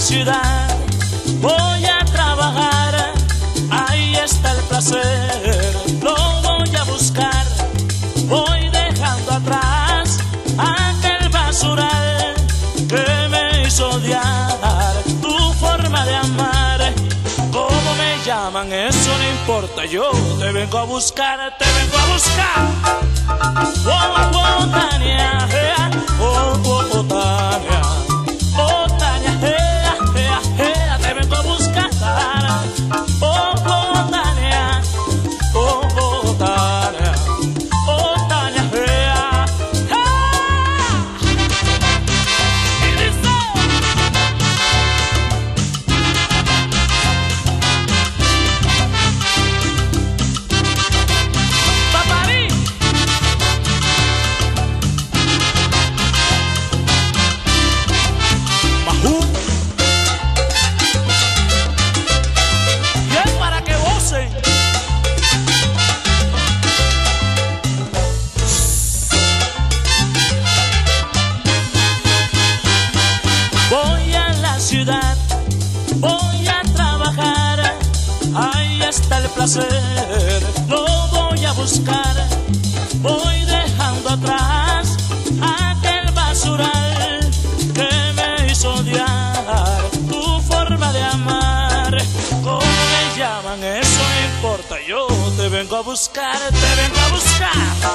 ciudad, voy a trabajar, ahí está el placer, lo voy a buscar, voy dejando atrás aquel basural que me hizo odiar tu forma de amar. ¿Cómo me llaman? Eso no importa, yo te vengo a buscar, te vengo a buscar. Oh, oh, oh Tania, eh, oh, oh, oh, está el placer, lo voy a buscar, voy dejando atrás aquel basural que me hizo odiar tu forma de amar. ¿Cómo me llaman? Eso no importa, yo te vengo a buscar, te vengo a buscar.